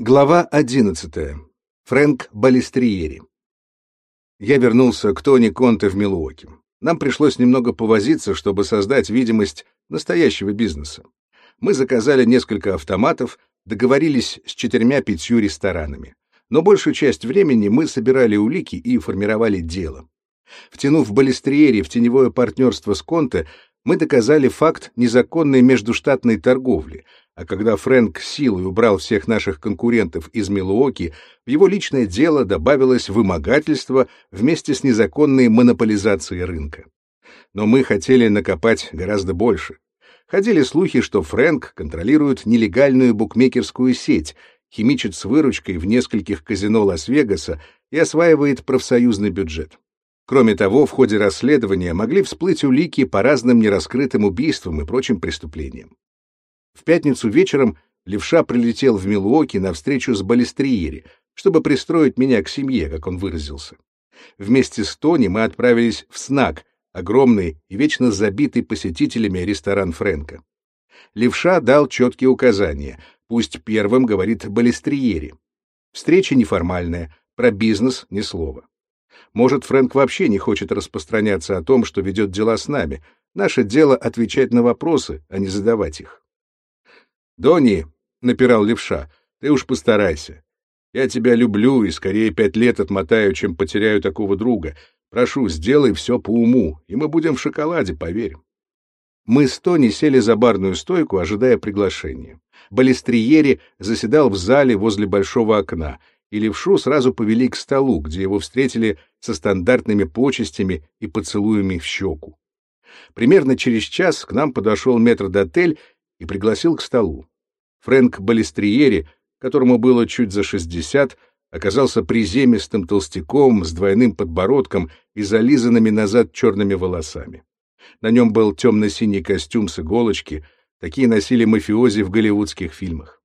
Глава 11. Фрэнк Балестриери. Я вернулся к Тони Конте в Милуоке. Нам пришлось немного повозиться, чтобы создать видимость настоящего бизнеса. Мы заказали несколько автоматов, договорились с четырьмя-пятью ресторанами. Но большую часть времени мы собирали улики и формировали дело. Втянув Балестриери в теневое партнерство с Конте, мы доказали факт незаконной междуштатной торговли — а когда Фрэнк силой убрал всех наших конкурентов из Милуоки, в его личное дело добавилось вымогательство вместе с незаконной монополизацией рынка. Но мы хотели накопать гораздо больше. Ходили слухи, что Фрэнк контролирует нелегальную букмекерскую сеть, химичит с выручкой в нескольких казино Лас-Вегаса и осваивает профсоюзный бюджет. Кроме того, в ходе расследования могли всплыть улики по разным нераскрытым убийствам и прочим преступлениям. В пятницу вечером левша прилетел в Милуоки на встречу с Балестриери, чтобы пристроить меня к семье, как он выразился. Вместе с Тони мы отправились в СНАК, огромный и вечно забитый посетителями ресторан Фрэнка. Левша дал четкие указания. Пусть первым говорит Балестриери. Встреча неформальная, про бизнес ни слова. Может, Фрэнк вообще не хочет распространяться о том, что ведет дела с нами. Наше дело — отвечать на вопросы, а не задавать их. «Донни», — напирал левша, — «ты уж постарайся. Я тебя люблю и скорее пять лет отмотаю, чем потеряю такого друга. Прошу, сделай все по уму, и мы будем в шоколаде, поверь». Мы с Тони сели за барную стойку, ожидая приглашения. Балестриери заседал в зале возле большого окна, и левшу сразу повели к столу, где его встретили со стандартными почестями и поцелуями в щеку. Примерно через час к нам подошел метрдотель и пригласил к столу. Фрэнк Балестриери, которому было чуть за шестьдесят, оказался приземистым толстяком с двойным подбородком и зализанными назад черными волосами. На нем был темно-синий костюм с иголочки, такие носили мафиози в голливудских фильмах.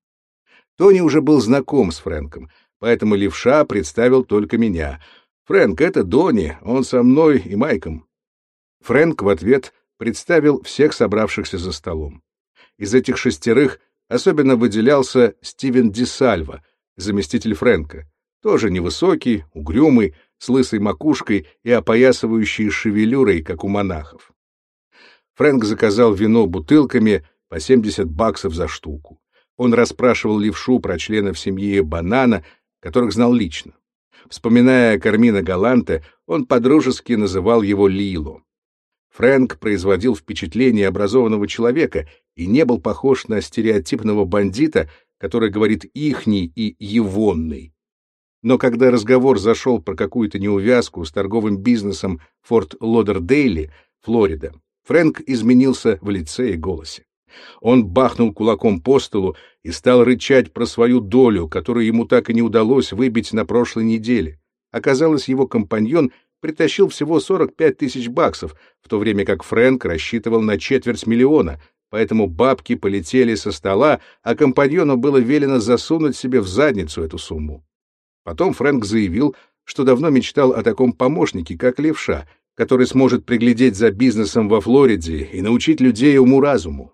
Тони уже был знаком с Фрэнком, поэтому левша представил только меня. «Фрэнк, это Дони, он со мной и Майком». Фрэнк в ответ представил всех собравшихся за столом. Из этих шестерых особенно выделялся Стивен Дисальва, заместитель Фрэнка, тоже невысокий, угрюмый, с лысой макушкой и опоясывающей шевелюрой, как у монахов. Фрэнк заказал вино бутылками по 70 баксов за штуку. Он расспрашивал левшу про членов семьи Банана, которых знал лично. Вспоминая Кармина Галанте, он подружески называл его Лило. Фрэнк производил впечатление образованного человека и не был похож на стереотипного бандита, который говорит «ихний» и «егонный». Но когда разговор зашел про какую-то неувязку с торговым бизнесом Форт Лодердейли, Флорида, Фрэнк изменился в лице и голосе. Он бахнул кулаком по столу и стал рычать про свою долю, которую ему так и не удалось выбить на прошлой неделе. Оказалось, его компаньон притащил всего 45 тысяч баксов, в то время как Фрэнк рассчитывал на четверть миллиона, поэтому бабки полетели со стола, а компаньону было велено засунуть себе в задницу эту сумму. Потом Фрэнк заявил, что давно мечтал о таком помощнике, как левша, который сможет приглядеть за бизнесом во Флориде и научить людей уму-разуму.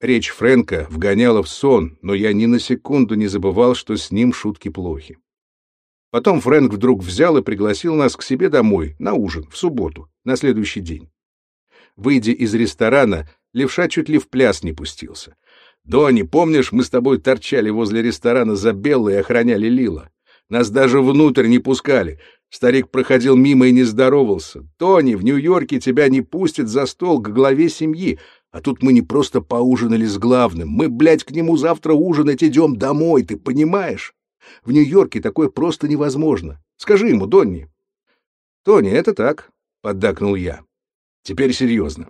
Речь Фрэнка вгоняла в сон, но я ни на секунду не забывал, что с ним шутки плохи. Потом Фрэнк вдруг взял и пригласил нас к себе домой на ужин в субботу, на следующий день. Выйдя из ресторана, левша чуть ли в пляс не пустился. «Донни, помнишь, мы с тобой торчали возле ресторана за Беллой и охраняли Лила? Нас даже внутрь не пускали. Старик проходил мимо и не здоровался. Тони, в Нью-Йорке тебя не пустят за стол к главе семьи, а тут мы не просто поужинали с главным. Мы, блядь, к нему завтра ужинать идем домой, ты понимаешь? В Нью-Йорке такое просто невозможно. Скажи ему, Донни. Тони, это так, поддакнул я. Теперь серьезно.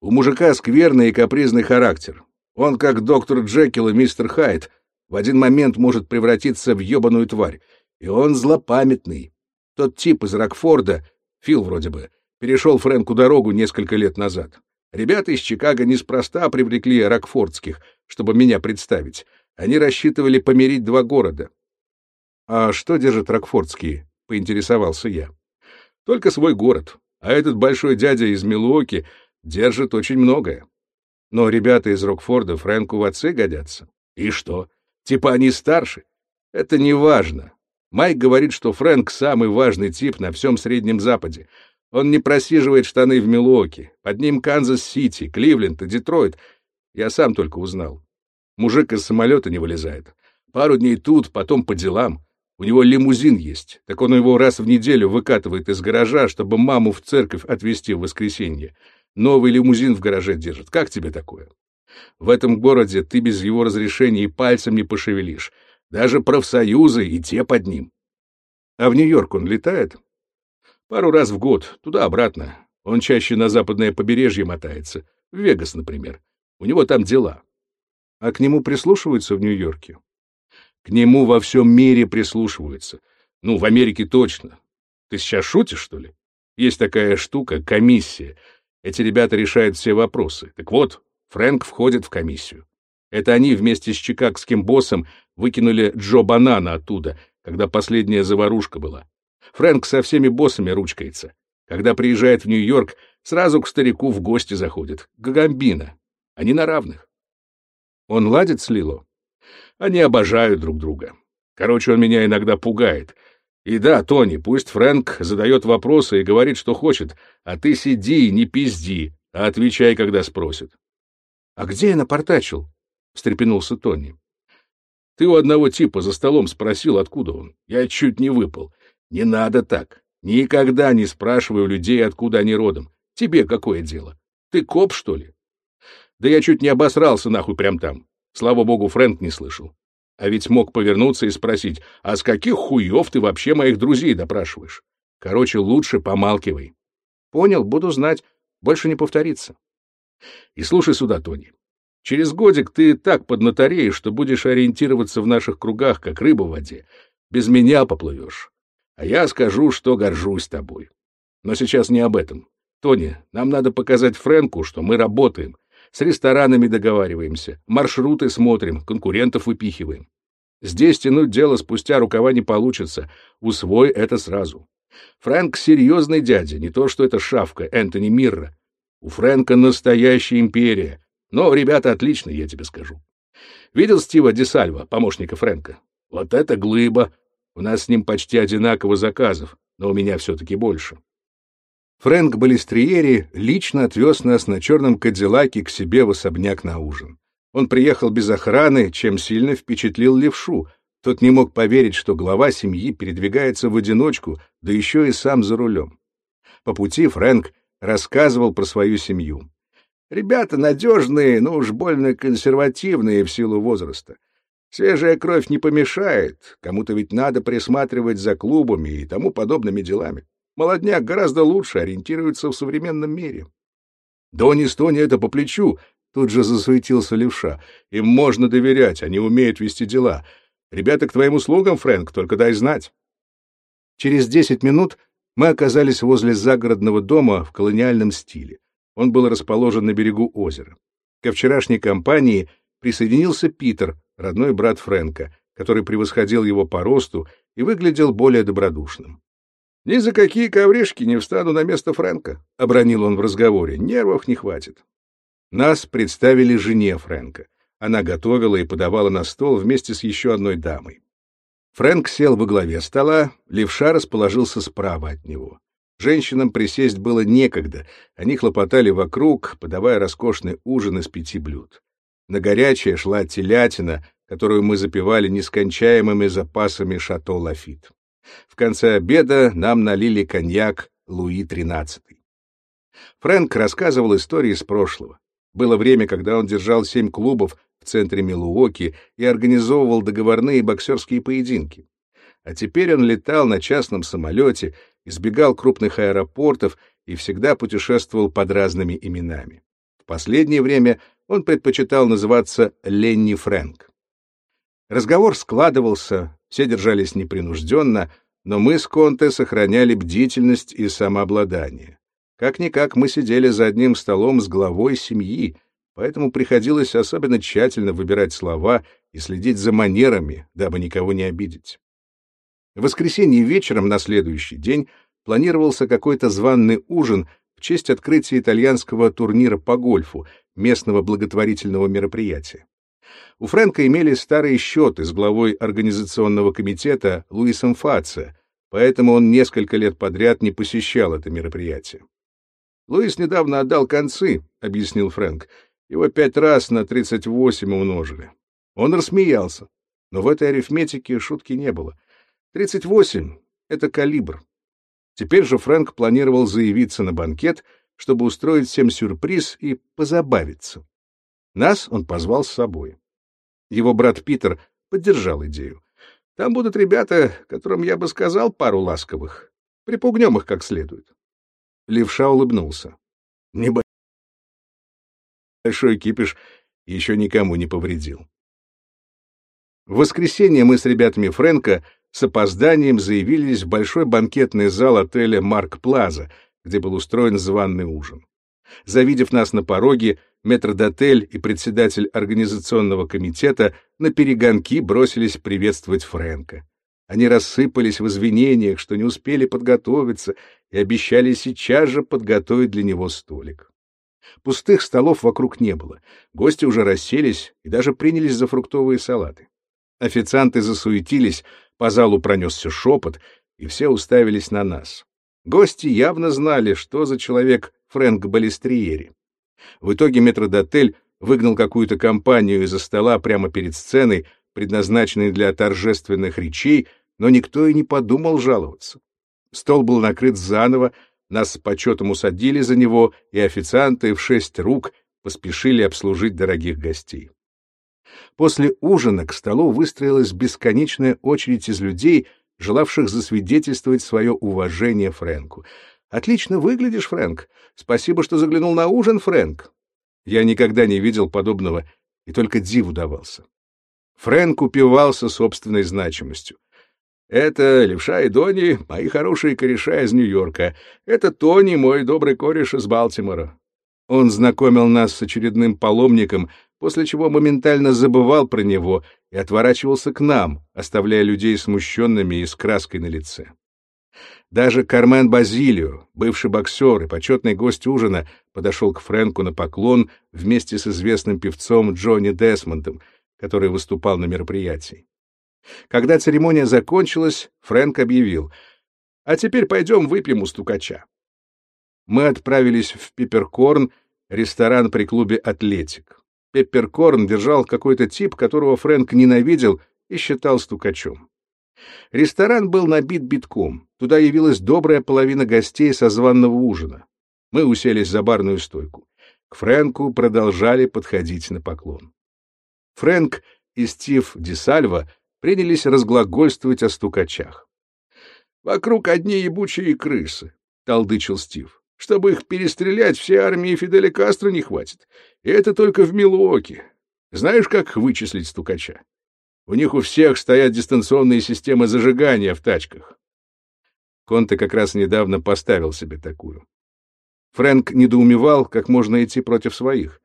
У мужика скверный и капризный характер. Он, как доктор Джекил и мистер Хайд, в один момент может превратиться в ебаную тварь. И он злопамятный. Тот тип из Рокфорда, Фил вроде бы, перешел Фрэнку дорогу несколько лет назад. Ребята из Чикаго неспроста привлекли рокфордских, чтобы меня представить. Они рассчитывали помирить два города. «А что держит Рокфордские?» — поинтересовался я. «Только свой город, а этот большой дядя из Милуоки держит очень многое. Но ребята из Рокфорда Фрэнку в отцы годятся. И что? Типа они старше? Это не важно. Майк говорит, что Фрэнк самый важный тип на всем Среднем Западе. Он не просиживает штаны в Милуоки. Под ним Канзас-Сити, Кливленд и Детройт. Я сам только узнал. Мужик из самолета не вылезает. Пару дней тут, потом по делам. У него лимузин есть, так он его раз в неделю выкатывает из гаража, чтобы маму в церковь отвезти в воскресенье. Новый лимузин в гараже держит. Как тебе такое? В этом городе ты без его разрешения и пальцем не пошевелишь. Даже профсоюзы и те под ним. А в Нью-Йорк он летает? Пару раз в год, туда-обратно. Он чаще на западное побережье мотается. В Вегас, например. У него там дела. А к нему прислушиваются в Нью-Йорке? К нему во всем мире прислушиваются. Ну, в Америке точно. Ты сейчас шутишь, что ли? Есть такая штука — комиссия. Эти ребята решают все вопросы. Так вот, Фрэнк входит в комиссию. Это они вместе с чикагским боссом выкинули Джо Банана оттуда, когда последняя заварушка была. Фрэнк со всеми боссами ручкается. Когда приезжает в Нью-Йорк, сразу к старику в гости заходит, к Гамбино. Они на равных. Он ладит с Лило? Они обожают друг друга. Короче, он меня иногда пугает. И да, Тони, пусть Фрэнк задает вопросы и говорит, что хочет, а ты сиди и не пизди, а отвечай, когда спросят. — А где я напортачил? — встрепенулся Тони. — Ты у одного типа за столом спросил, откуда он. Я чуть не выпал. Не надо так. Никогда не спрашивай у людей, откуда они родом. Тебе какое дело? Ты коп, что ли? Да я чуть не обосрался нахуй прям там. Слава богу, Фрэнк не слышал. А ведь мог повернуться и спросить, а с каких хуев ты вообще моих друзей допрашиваешь? Короче, лучше помалкивай. Понял, буду знать. Больше не повторится. И слушай сюда, Тони. Через годик ты так поднатореешь, что будешь ориентироваться в наших кругах, как рыба в воде. Без меня поплывешь. А я скажу, что горжусь тобой. Но сейчас не об этом. Тони, нам надо показать Фрэнку, что мы работаем, с ресторанами договариваемся, маршруты смотрим, конкурентов выпихиваем. Здесь тянуть дело спустя рукава не получится. Усвой это сразу. Фрэнк серьезный дядя, не то что это шавка Энтони Мирра. У Фрэнка настоящая империя. Но ребята отличные, я тебе скажу. Видел Стива Десальва, помощника Фрэнка? Вот это глыба. У нас с ним почти одинаково заказов, но у меня все-таки больше. Фрэнк Балестриери лично отвез нас на черном Кадиллаке к себе в особняк на ужин. Он приехал без охраны, чем сильно впечатлил левшу. Тот не мог поверить, что глава семьи передвигается в одиночку, да еще и сам за рулем. По пути Фрэнк рассказывал про свою семью. Ребята надежные, но уж больно консервативные в силу возраста. Свежая кровь не помешает, кому-то ведь надо присматривать за клубами и тому подобными делами. Молодняк гораздо лучше ориентируется в современном мире. Дони Стони это по плечу, тут же засуетился левша. Им можно доверять, они умеют вести дела. Ребята к твоим услугам, Фрэнк, только дай знать. Через десять минут мы оказались возле загородного дома в колониальном стиле. Он был расположен на берегу озера. Ко вчерашней компании присоединился Питер, родной брат Фрэнка, который превосходил его по росту и выглядел более добродушным. «Ни за какие ковришки не встану на место Фрэнка», — обронил он в разговоре. «Нервов не хватит». Нас представили жене Фрэнка. Она готовила и подавала на стол вместе с еще одной дамой. Фрэнк сел во главе стола, левша расположился справа от него. Женщинам присесть было некогда, они хлопотали вокруг, подавая роскошный ужин из пяти блюд. На горячее шла телятина, которую мы запивали нескончаемыми запасами шато Лафит. В конце обеда нам налили коньяк Луи XIII. Фрэнк рассказывал истории из прошлого. Было время, когда он держал семь клубов в центре Милуоки и организовывал договорные боксерские поединки. А теперь он летал на частном самолете, избегал крупных аэропортов и всегда путешествовал под разными именами. В последнее время он предпочитал называться Ленни Фрэнк. Разговор складывался, все держались непринужденно, но мы с Конте сохраняли бдительность и самообладание. Как-никак мы сидели за одним столом с главой семьи, поэтому приходилось особенно тщательно выбирать слова и следить за манерами, дабы никого не обидеть. В воскресенье вечером на следующий день планировался какой-то званный ужин в честь открытия итальянского турнира по гольфу, местного благотворительного мероприятия. У Фрэнка имели старые счеты с главой организационного комитета Луисом Фаце, поэтому он несколько лет подряд не посещал это мероприятие. «Луис недавно отдал концы», — объяснил Фрэнк. «Его пять раз на 38 умножили». Он рассмеялся, но в этой арифметике шутки не было. 38 — это калибр. Теперь же Фрэнк планировал заявиться на банкет, чтобы устроить всем сюрприз и позабавиться. Нас он позвал с собой. Его брат Питер поддержал идею. Там будут ребята, которым я бы сказал пару ласковых. Припугнем их как следует. Левша улыбнулся. Небольшой кипиш еще никому не повредил. В воскресенье мы с ребятами Фрэнка с опозданием заявились в большой банкетный зал отеля «Марк Плаза», где был устроен званный ужин. Завидев нас на пороге, метрдотель и председатель организационного комитета на перегонки бросились приветствовать Фрэнка. Они рассыпались в извинениях, что не успели подготовиться, и обещали сейчас же подготовить для него столик. Пустых столов вокруг не было, гости уже расселись и даже принялись за фруктовые салаты. Официанты засуетились, по залу пронесся шепот, и все уставились на нас. Гости явно знали, что за человек Фрэнк Балестриери. В итоге метродотель выгнал какую-то компанию из-за стола прямо перед сценой, предназначенной для торжественных речей, но никто и не подумал жаловаться. Стол был накрыт заново, нас с почетом усадили за него, и официанты в шесть рук поспешили обслужить дорогих гостей. После ужина к столу выстроилась бесконечная очередь из людей, желавших засвидетельствовать свое уважение Фрэнку. «Отлично выглядишь, Фрэнк. Спасибо, что заглянул на ужин, Фрэнк». Я никогда не видел подобного и только диву давался. Фрэнк упивался собственной значимостью. «Это Левша и Дони, мои хорошие кореша из Нью-Йорка. Это Тони, мой добрый кореш из Балтимора». Он знакомил нас с очередным паломником, после чего моментально забывал про него и отворачивался к нам, оставляя людей смущенными и с краской на лице. Даже Кармен Базилио, бывший боксер и почетный гость ужина, подошел к Фрэнку на поклон вместе с известным певцом Джонни Десмондом, который выступал на мероприятии. Когда церемония закончилась, Фрэнк объявил, «А теперь пойдем выпьем у стукача». Мы отправились в Пиперкорн, ресторан при клубе «Атлетик». Пепперкорн держал какой-то тип, которого Фрэнк ненавидел и считал стукачом. Ресторан был набит битком. Туда явилась добрая половина гостей со званного ужина. Мы уселись за барную стойку. К Фрэнку продолжали подходить на поклон. Фрэнк и Стив Десальва принялись разглагольствовать о стукачах. «Вокруг одни ебучие крысы», — толдычил Стив. Чтобы их перестрелять, все армии Фиделя Кастро не хватит. И это только в Милуоке. Знаешь, как вычислить стукача? У них у всех стоят дистанционные системы зажигания в тачках. Конте как раз недавно поставил себе такую. Фрэнк недоумевал, как можно идти против своих.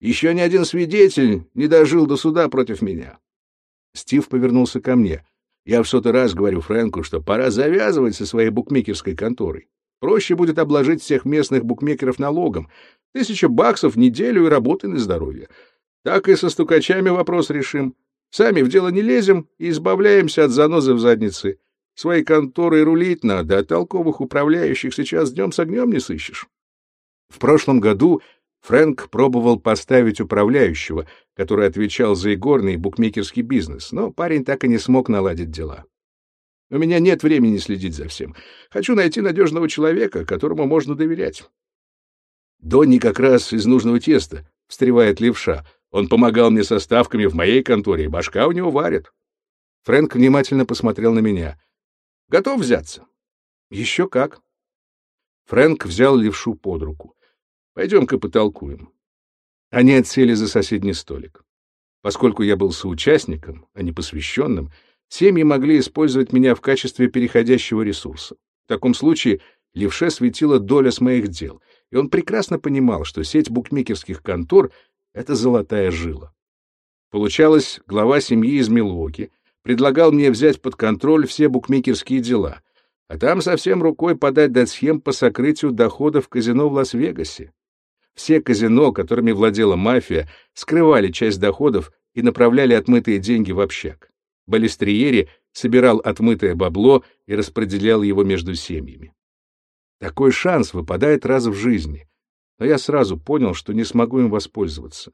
Еще ни один свидетель не дожил до суда против меня. Стив повернулся ко мне. Я в сотый раз говорю Фрэнку, что пора завязывать со своей букмекерской конторой. Проще будет обложить всех местных букмекеров налогом. Тысяча баксов в неделю и работы на здоровье. Так и со стукачами вопрос решим. Сами в дело не лезем и избавляемся от занозы в заднице. Своей конторой рулить надо, а толковых управляющих сейчас днем с огнем не сыщешь. В прошлом году Фрэнк пробовал поставить управляющего, который отвечал за игорный букмекерский бизнес, но парень так и не смог наладить дела. У меня нет времени следить за всем. Хочу найти надежного человека, которому можно доверять. Донни как раз из нужного теста, — встревает левша. Он помогал мне со ставками в моей конторе, и башка у него варит. Фрэнк внимательно посмотрел на меня. Готов взяться? Еще как. Фрэнк взял левшу под руку. Пойдем-ка потолкуем. Они отсели за соседний столик. Поскольку я был соучастником, а не посвященным, — Семьи могли использовать меня в качестве переходящего ресурса. В таком случае левше светила доля с моих дел, и он прекрасно понимал, что сеть букмекерских контор — это золотая жила. Получалось, глава семьи из Милуоки предлагал мне взять под контроль все букмекерские дела, а там совсем рукой подать до схем по сокрытию доходов казино в Лас-Вегасе. Все казино, которыми владела мафия, скрывали часть доходов и направляли отмытые деньги в общак. Балестриери собирал отмытое бабло и распределял его между семьями. Такой шанс выпадает раз в жизни, но я сразу понял, что не смогу им воспользоваться.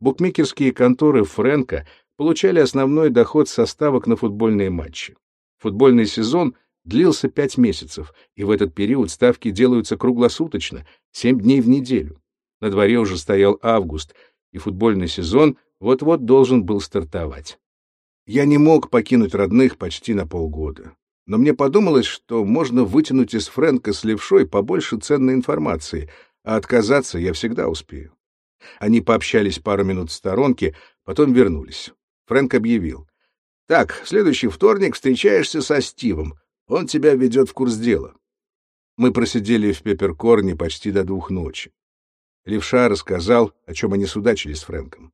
Букмекерские конторы Фрэнка получали основной доход со ставок на футбольные матчи. Футбольный сезон длился пять месяцев, и в этот период ставки делаются круглосуточно, семь дней в неделю. На дворе уже стоял август, и футбольный сезон вот-вот должен был стартовать. Я не мог покинуть родных почти на полгода. Но мне подумалось, что можно вытянуть из Фрэнка с левшой побольше ценной информации, а отказаться я всегда успею. Они пообщались пару минут в сторонке, потом вернулись. Фрэнк объявил. «Так, следующий вторник встречаешься со Стивом. Он тебя ведет в курс дела». Мы просидели в Пепперкорне почти до двух ночи. Левша рассказал, о чем они судачили с Фрэнком.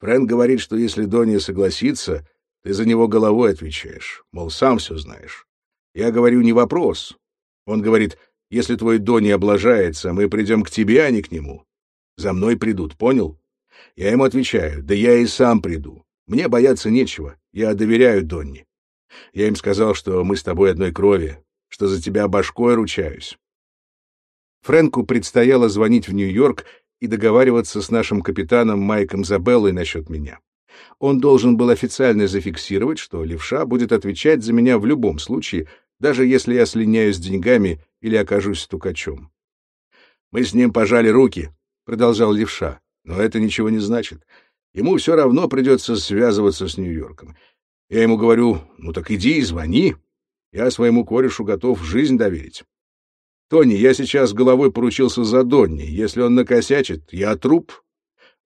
Фрэнк говорит, что если Донни согласится, ты за него головой отвечаешь, мол, сам все знаешь. Я говорю, не вопрос. Он говорит, если твой Донни облажается, мы придем к тебе, а не к нему. За мной придут, понял? Я ему отвечаю, да я и сам приду. Мне бояться нечего, я доверяю Донни. Я им сказал, что мы с тобой одной крови, что за тебя башкой ручаюсь. Фрэнку предстояло звонить в Нью-Йорк и договариваться с нашим капитаном Майком Забеллой насчет меня. Он должен был официально зафиксировать, что левша будет отвечать за меня в любом случае, даже если я слиняюсь с деньгами или окажусь стукачом. «Мы с ним пожали руки», — продолжал левша, — «но это ничего не значит. Ему все равно придется связываться с Нью-Йорком. Я ему говорю, ну так иди и звони. Я своему корешу готов жизнь доверить. Тони, я сейчас головой поручился за Донни. Если он накосячит, я труп.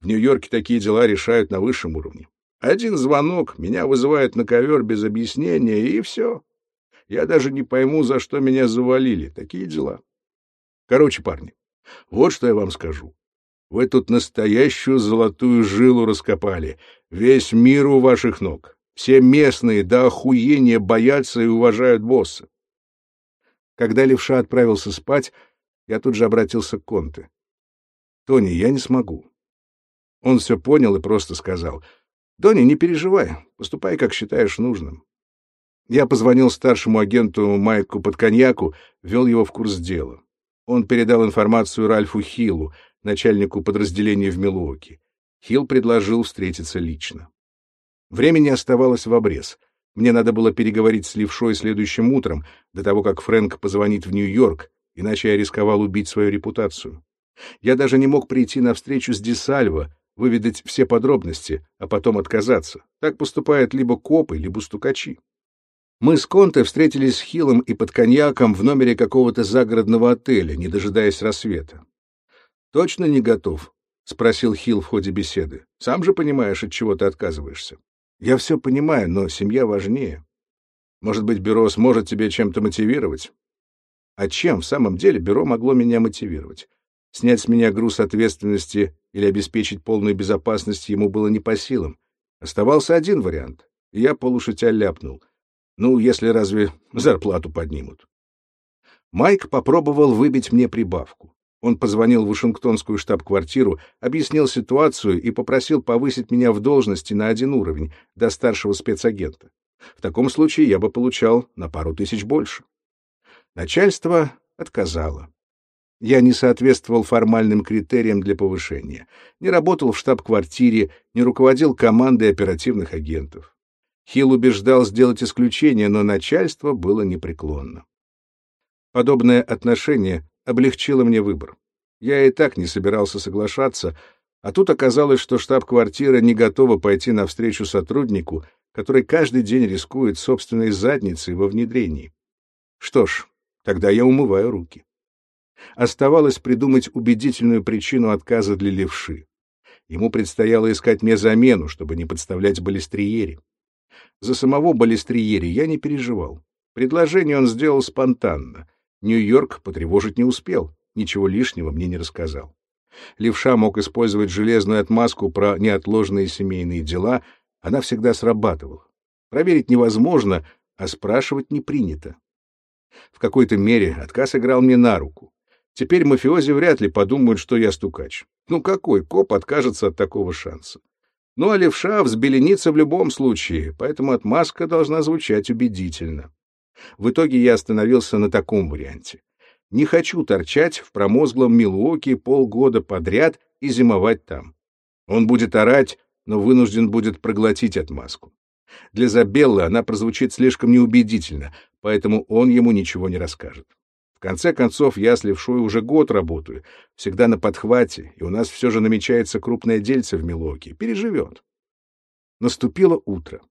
В Нью-Йорке такие дела решают на высшем уровне. Один звонок, меня вызывают на ковер без объяснения, и все. Я даже не пойму, за что меня завалили. Такие дела. Короче, парни, вот что я вам скажу. Вы тут настоящую золотую жилу раскопали. Весь мир у ваших ног. Все местные до охуения боятся и уважают босса. Когда левша отправился спать, я тут же обратился к Конте. «Тони, я не смогу». Он все понял и просто сказал. «Тони, не переживай, поступай, как считаешь нужным». Я позвонил старшему агенту Майку Подконьяку, ввел его в курс дела. Он передал информацию Ральфу Хиллу, начальнику подразделения в Милуоке. Хилл предложил встретиться лично. Времени оставалось в обрез. Мне надо было переговорить с Левшой следующим утром, до того, как Фрэнк позвонит в Нью-Йорк, иначе я рисковал убить свою репутацию. Я даже не мог прийти на встречу с Десальво, выведать все подробности, а потом отказаться. Так поступают либо копы, либо стукачи. Мы с Конте встретились с Хиллом и под коньяком в номере какого-то загородного отеля, не дожидаясь рассвета. «Точно не готов?» — спросил Хилл в ходе беседы. «Сам же понимаешь, от чего ты отказываешься». Я все понимаю, но семья важнее. Может быть, бюро сможет тебя чем-то мотивировать? А чем в самом деле бюро могло меня мотивировать? Снять с меня груз ответственности или обеспечить полную безопасность ему было не по силам. Оставался один вариант, и я полушутя ляпнул. Ну, если разве зарплату поднимут? Майк попробовал выбить мне прибавку. Он позвонил в Вашингтонскую штаб-квартиру, объяснил ситуацию и попросил повысить меня в должности на один уровень, до старшего спецагента. В таком случае я бы получал на пару тысяч больше. Начальство отказало. Я не соответствовал формальным критериям для повышения, не работал в штаб-квартире, не руководил командой оперативных агентов. Хилл убеждал сделать исключение, но начальство было непреклонно. Подобное отношение облегчило мне выбор. Я и так не собирался соглашаться, а тут оказалось, что штаб-квартира не готова пойти навстречу сотруднику, который каждый день рискует собственной задницей во внедрении. Что ж, тогда я умываю руки. Оставалось придумать убедительную причину отказа для левши. Ему предстояло искать мне замену, чтобы не подставлять Балестриери. За самого Балестриери я не переживал. Предложение он сделал спонтанно. Нью-Йорк потревожить не успел, ничего лишнего мне не рассказал. Левша мог использовать железную отмазку про неотложные семейные дела, она всегда срабатывала. Проверить невозможно, а спрашивать не принято. В какой-то мере отказ играл мне на руку. Теперь мафиози вряд ли подумают, что я стукач. Ну какой коп откажется от такого шанса? Ну а левша взбеленится в любом случае, поэтому отмазка должна звучать убедительно. В итоге я остановился на таком варианте. Не хочу торчать в промозглом Милуоке полгода подряд и зимовать там. Он будет орать, но вынужден будет проглотить отмазку. Для Забеллы она прозвучит слишком неубедительно, поэтому он ему ничего не расскажет. В конце концов, я с Левшой уже год работаю, всегда на подхвате, и у нас все же намечается крупное дельце в Милоке. Переживет. Наступило утро.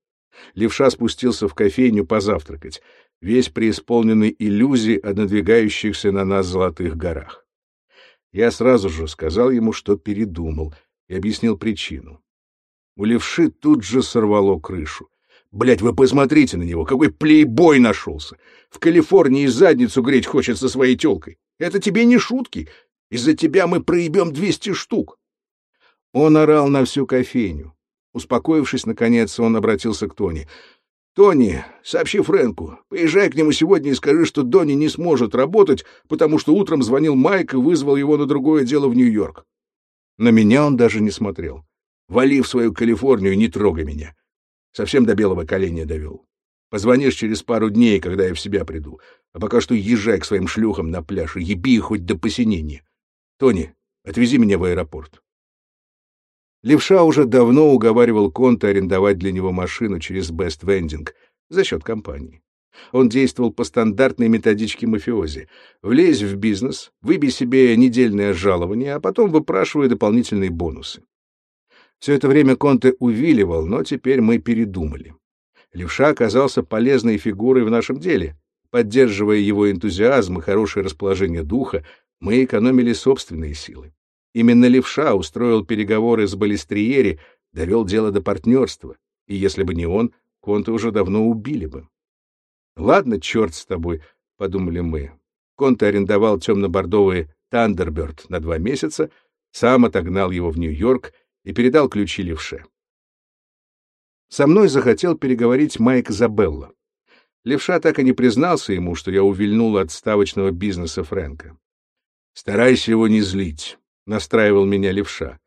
Левша спустился в кофейню позавтракать, весь преисполненный иллюзий о надвигающихся на нас золотых горах. Я сразу же сказал ему, что передумал, и объяснил причину. У левши тут же сорвало крышу. Блять, вы посмотрите на него, какой плейбой нашелся. В Калифорнии задницу греть хочет со своей телкой. Это тебе не шутки. Из-за тебя мы проебем двести штук. Он орал на всю кофейню. Успокоившись, наконец, он обратился к Тони. «Тони, сообщи Фрэнку. Поезжай к нему сегодня и скажи, что Донни не сможет работать, потому что утром звонил Майк и вызвал его на другое дело в Нью-Йорк». На меня он даже не смотрел. «Вали в свою Калифорнию и не трогай меня. Совсем до белого коленя довел. Позвонишь через пару дней, когда я в себя приду. А пока что езжай к своим шлюхам на пляж и еби их хоть до посинения. Тони, отвези меня в аэропорт. Левша уже давно уговаривал Конта арендовать для него машину через Best Vending за счет компании. Он действовал по стандартной методичке мафиози. Влезь в бизнес, выбей себе недельное жалование, а потом выпрашивай дополнительные бонусы. Все это время Конте увиливал, но теперь мы передумали. Левша оказался полезной фигурой в нашем деле. Поддерживая его энтузиазм и хорошее расположение духа, мы экономили собственные силы. Именно Левша устроил переговоры с Балестриери, довел дело до партнерства, и если бы не он, Конте уже давно убили бы. «Ладно, черт с тобой», — подумали мы. Конте арендовал темно-бордовый «Тандерберт» на два месяца, сам отогнал его в Нью-Йорк — и передал ключи левше. Со мной захотел переговорить Майк Забелла. Левша так и не признался ему, что я увильнул от ставочного бизнеса Фрэнка. «Старайся его не злить», — настраивал меня Левша.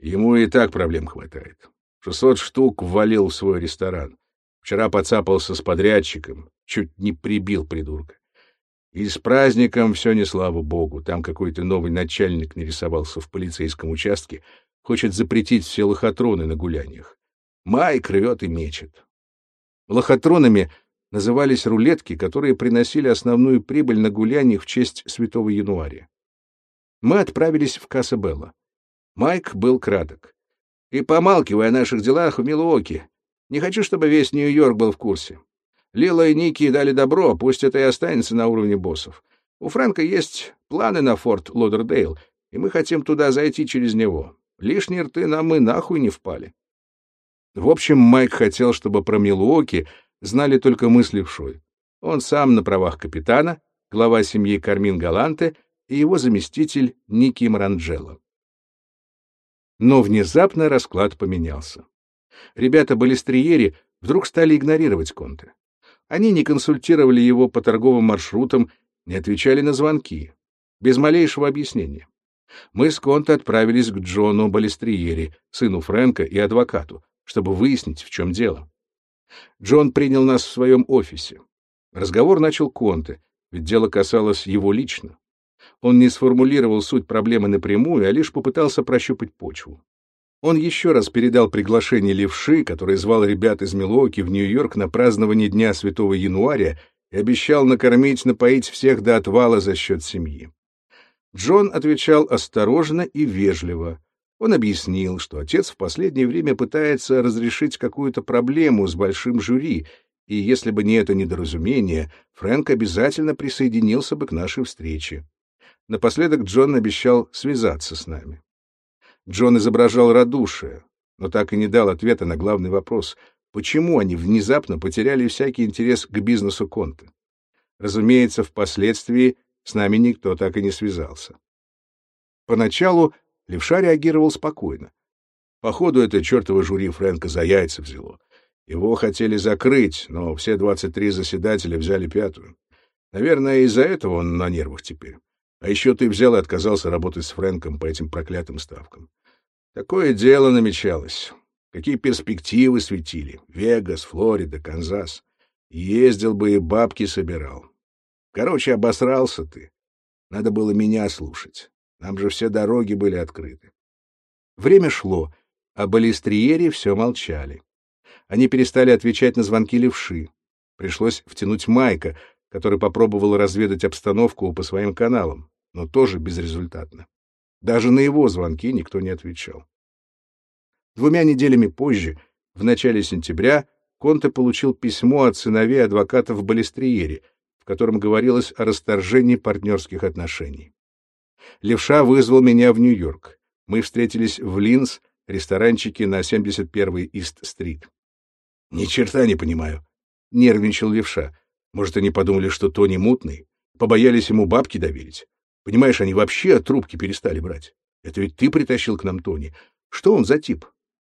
«Ему и так проблем хватает. Шестьсот штук ввалил в свой ресторан. Вчера поцапался с подрядчиком, чуть не прибил придурка. И с праздником все не слава богу. Там какой-то новый начальник нарисовался в полицейском участке, Хочет запретить все лохотроны на гуляниях. Майк рвет и мечет. Лохотронами назывались рулетки, которые приносили основную прибыль на гуляниях в честь Святого Януаря. Мы отправились в Касабелла. Майк был краток. И помалкивая о наших делах в Милуоке. Не хочу, чтобы весь Нью-Йорк был в курсе. Лила и Ники дали добро, пусть это и останется на уровне боссов. У Фрэнка есть планы на форт Лодердейл, и мы хотим туда зайти через него. Лишние рты нам и нахуй не впали. В общем, Майк хотел, чтобы про Милуоки знали только мы с Левшой. Он сам на правах капитана, глава семьи Кармин Галанте и его заместитель Ники Маранджело. Но внезапно расклад поменялся. Ребята Балестриери вдруг стали игнорировать Конте. Они не консультировали его по торговым маршрутам, не отвечали на звонки, без малейшего объяснения мы с Конте отправились к Джону Балестриери, сыну Фрэнка и адвокату, чтобы выяснить, в чем дело. Джон принял нас в своем офисе. Разговор начал Конте, ведь дело касалось его лично. Он не сформулировал суть проблемы напрямую, а лишь попытался прощупать почву. Он еще раз передал приглашение Левши, который звал ребят из Милуоки в Нью-Йорк на празднование Дня Святого Януаря и обещал накормить, напоить всех до отвала за счет семьи. Джон отвечал осторожно и вежливо. Он объяснил, что отец в последнее время пытается разрешить какую-то проблему с большим жюри, и если бы не это недоразумение, Фрэнк обязательно присоединился бы к нашей встрече. Напоследок Джон обещал связаться с нами. Джон изображал радушие, но так и не дал ответа на главный вопрос, почему они внезапно потеряли всякий интерес к бизнесу Конта. Разумеется, впоследствии с нами никто так и не связался. Поначалу левша реагировал спокойно. Походу, это чертово жюри Фрэнка за яйца взяло. Его хотели закрыть, но все 23 заседателя взяли пятую. Наверное, из-за этого он на нервах теперь. А еще ты взял и отказался работать с Фрэнком по этим проклятым ставкам. Такое дело намечалось. Какие перспективы светили. Вегас, Флорида, Канзас. Ездил бы и бабки собирал. Короче, обосрался ты. Надо было меня слушать. Нам же все дороги были открыты. Время шло, а балестриери все молчали. Они перестали отвечать на звонки левши. Пришлось втянуть Майка, который попробовал разведать обстановку по своим каналам, но тоже безрезультатно. Даже на его звонки никто не отвечал. Двумя неделями позже, в начале сентября, Конте получил письмо от сыновей адвокатов в Балестриере, в котором говорилось о расторжении партнерских отношений. Левша вызвал меня в Нью-Йорк. Мы встретились в Линс, ресторанчике на 71-й Ист-стрит. Ни черта не понимаю. Нервничал левша. Может, они подумали, что Тони мутный? Побоялись ему бабки доверить? Понимаешь, они вообще от трубки перестали брать. Это ведь ты притащил к нам Тони. Что он за тип?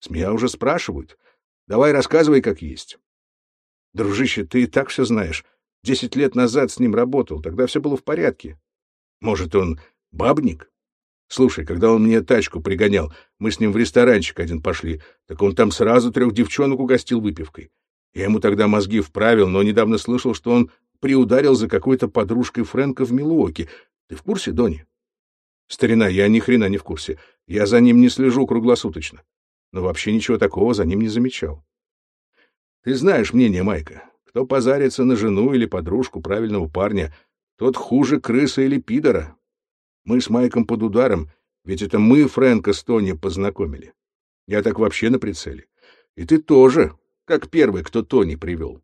С меня уже спрашивают. Давай рассказывай, как есть. Дружище, ты и так все знаешь. Десять лет назад с ним работал, тогда все было в порядке. Может, он бабник? Слушай, когда он мне тачку пригонял, мы с ним в ресторанчик один пошли, так он там сразу трех девчонок угостил выпивкой. Я ему тогда мозги вправил, но недавно слышал, что он приударил за какой-то подружкой Фрэнка в Милуоке. Ты в курсе, Дони? Старина, я ни хрена не в курсе. Я за ним не слежу круглосуточно. Но вообще ничего такого за ним не замечал. Ты знаешь мнение Майка. Кто позарится на жену или подружку правильного парня, тот хуже крысы или пидора. Мы с Майком под ударом, ведь это мы Фрэнка с Тони познакомили. Я так вообще на прицеле. И ты тоже, как первый, кто Тони привел.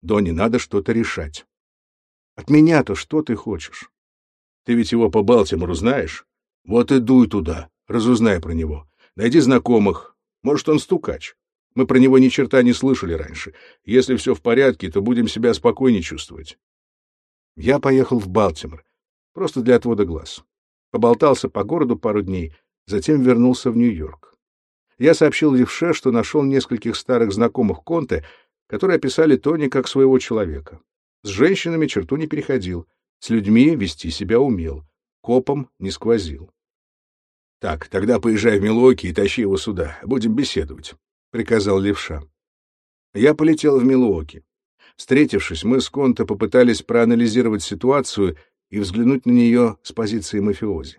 Дони, надо что-то решать. От меня-то что ты хочешь? Ты ведь его по Балтимору знаешь? Вот и дуй туда, разузнай про него. Найди знакомых. Может, он стукач. Мы про него ни черта не слышали раньше. Если все в порядке, то будем себя спокойнее чувствовать. Я поехал в Балтимор. Просто для отвода глаз. Поболтался по городу пару дней, затем вернулся в Нью-Йорк. Я сообщил Левше, что нашел нескольких старых знакомых Конте, которые описали Тони как своего человека. С женщинами черту не переходил, с людьми вести себя умел, копом не сквозил. — Так, тогда поезжай в Милуоки и тащи его сюда, будем беседовать, — приказал Левша. Я полетел в Милуоки. Встретившись, мы с Конте попытались проанализировать ситуацию и взглянуть на нее с позиции мафиози.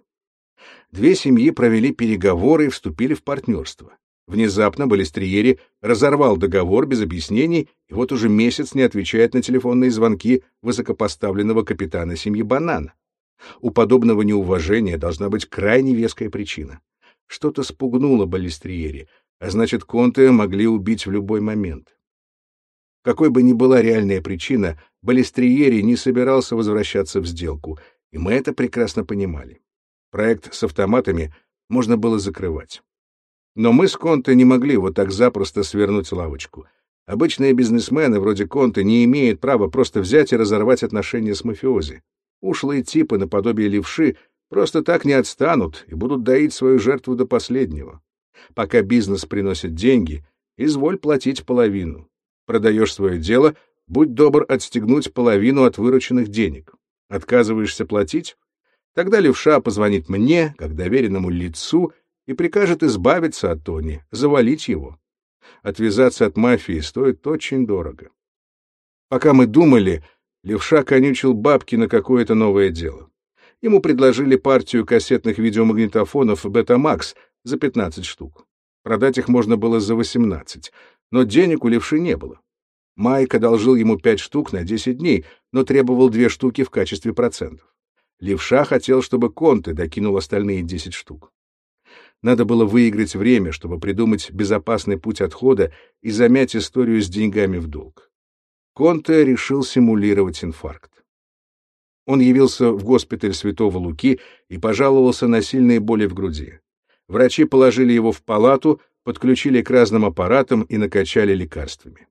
Две семьи провели переговоры и вступили в партнерство. Внезапно Балестриери разорвал договор без объяснений и вот уже месяц не отвечает на телефонные звонки высокопоставленного капитана семьи Банана. У подобного неуважения должна быть крайне веская причина. Что-то спугнуло Балестриери, а значит, Конте могли убить в любой момент. Какой бы ни была реальная причина, Балестриери не собирался возвращаться в сделку, и мы это прекрасно понимали. Проект с автоматами можно было закрывать. Но мы с Конте не могли вот так запросто свернуть лавочку. Обычные бизнесмены вроде Конте не имеют права просто взять и разорвать отношения с мафиози. Ушлые типы наподобие левши просто так не отстанут и будут доить свою жертву до последнего. Пока бизнес приносит деньги, изволь платить половину. Продаешь свое дело, будь добр отстегнуть половину от вырученных денег. Отказываешься платить? Тогда левша позвонит мне, как доверенному лицу, и прикажет избавиться от Тони, завалить его. Отвязаться от мафии стоит очень дорого. Пока мы думали, левша конючил бабки на какое-то новое дело. Ему предложили партию кассетных видеомагнитофонов Betamax за 15 штук. Продать их можно было за 18, но денег у левши не было. Майк одолжил ему пять штук на десять дней, но требовал две штуки в качестве процентов. Левша хотел, чтобы Конте докинул остальные десять штук. Надо было выиграть время, чтобы придумать безопасный путь отхода и замять историю с деньгами в долг. Конте решил симулировать инфаркт. Он явился в госпиталь Святого Луки и пожаловался на сильные боли в груди. Врачи положили его в палату, подключили к разным аппаратам и накачали лекарствами.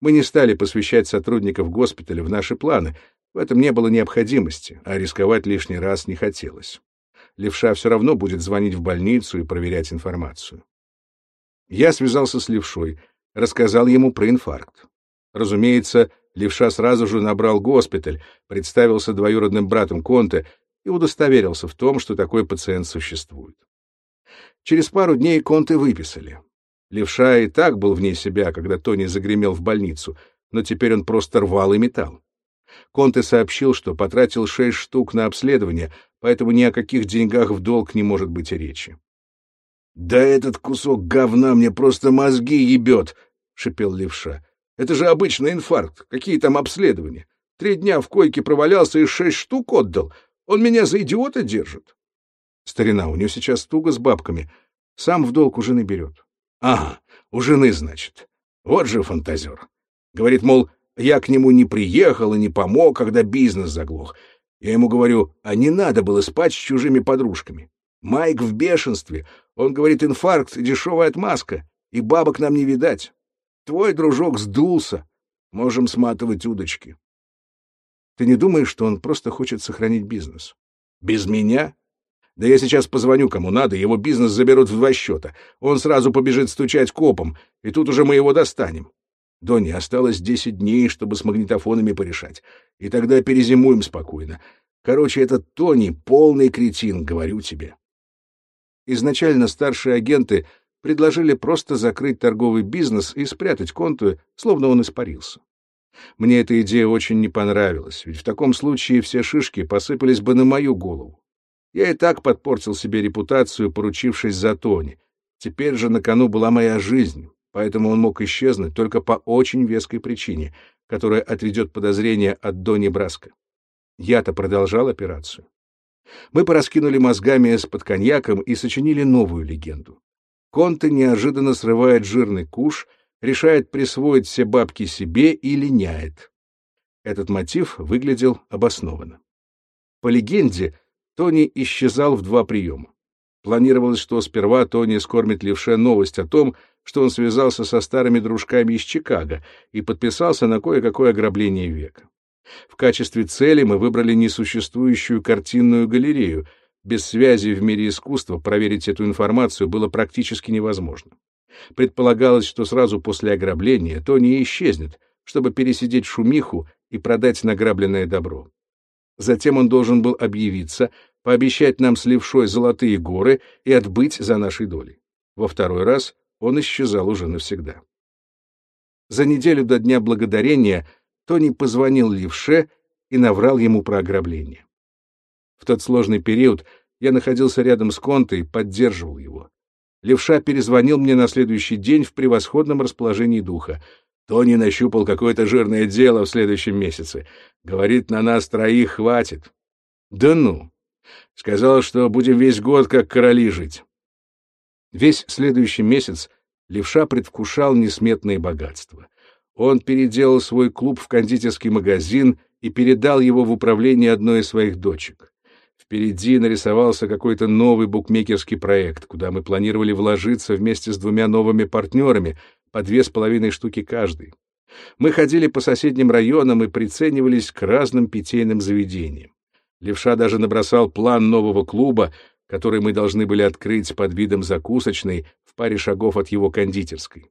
Мы не стали посвящать сотрудников госпиталя в наши планы, в этом не было необходимости, а рисковать лишний раз не хотелось. Левша все равно будет звонить в больницу и проверять информацию. Я связался с Левшой, рассказал ему про инфаркт. Разумеется, Левша сразу же набрал госпиталь, представился двоюродным братом Конте и удостоверился в том, что такой пациент существует. Через пару дней Конте выписали. Левша и так был вне себя, когда Тони загремел в больницу, но теперь он просто рвал и металл. Конте сообщил, что потратил шесть штук на обследование, поэтому ни о каких деньгах в долг не может быть и речи. «Да этот кусок говна мне просто мозги ебет!» — шипел левша. «Это же обычный инфаркт. Какие там обследования? Три дня в койке провалялся и шесть штук отдал. Он меня за идиота держит». Старина, у него сейчас туго с бабками. Сам в долг у жены берет. Ага, у жены, значит. Вот же фантазер. Говорит, мол, я к нему не приехал и не помог, когда бизнес заглох. Я ему говорю, а не надо было спать с чужими подружками. Майк в бешенстве. Он говорит, инфаркт — дешевая отмазка, и бабок нам не видать. Твой дружок сдулся. Можем сматывать удочки. Ты не думаешь, что он просто хочет сохранить бизнес? Без меня? Да я сейчас позвоню кому надо, его бизнес заберут в два счета. Он сразу побежит стучать копом, и тут уже мы его достанем. Донни, осталось десять дней, чтобы с магнитофонами порешать. И тогда перезимуем спокойно. Короче, этот Тони — полный кретин, говорю тебе. Изначально старшие агенты предложили просто закрыть торговый бизнес и спрятать конту, словно он испарился. Мне эта идея очень не понравилась, ведь в таком случае все шишки посыпались бы на мою голову. Я и так подпортил себе репутацию, поручившись за Тони. Теперь же на кону была моя жизнь, поэтому он мог исчезнуть только по очень веской причине, которая отведет подозрения от Дони Браска. Я-то продолжал операцию. Мы пораскинули мозгами с под коньяком и сочинили новую легенду. Конте неожиданно срывает жирный куш, решает присвоить все бабки себе и линяет. Этот мотив выглядел обоснованно. По легенде, Тони исчезал в два приема. Планировалось, что сперва Тони скормит левше новость о том, что он связался со старыми дружками из Чикаго и подписался на кое-какое ограбление века. В качестве цели мы выбрали несуществующую картинную галерею. Без связи в мире искусства проверить эту информацию было практически невозможно. Предполагалось, что сразу после ограбления Тони исчезнет, чтобы пересидеть шумиху и продать награбленное добро. Затем он должен был объявиться, пообещать нам с левшой золотые горы и отбыть за нашей долей. Во второй раз он исчезал уже навсегда. За неделю до Дня Благодарения Тони позвонил левше и наврал ему про ограбление. В тот сложный период я находился рядом с Контой и поддерживал его. Левша перезвонил мне на следующий день в превосходном расположении духа. Тони нащупал какое-то жирное дело в следующем месяце. Говорит, на нас троих хватит. Да ну! Сказал, что будем весь год как короли жить. Весь следующий месяц левша предвкушал несметные богатства. Он переделал свой клуб в кондитерский магазин и передал его в управление одной из своих дочек. Впереди нарисовался какой-то новый букмекерский проект, куда мы планировали вложиться вместе с двумя новыми партнерами, по две с половиной штуки каждый. Мы ходили по соседним районам и приценивались к разным питейным заведениям. Левша даже набросал план нового клуба, который мы должны были открыть под видом закусочной в паре шагов от его кондитерской.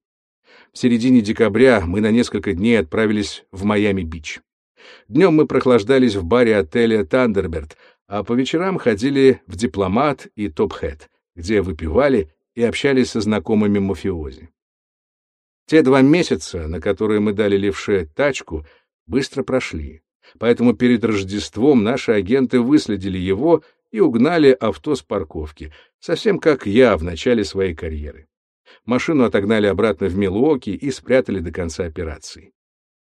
В середине декабря мы на несколько дней отправились в Майами-Бич. Днем мы прохлаждались в баре отеля «Тандерберт», а по вечерам ходили в «Дипломат» и «Топхэт», где выпивали и общались со знакомыми мафиози. Те два месяца, на которые мы дали левше тачку, быстро прошли, поэтому перед Рождеством наши агенты выследили его и угнали авто с парковки, совсем как я в начале своей карьеры. Машину отогнали обратно в Милуоки и спрятали до конца операции.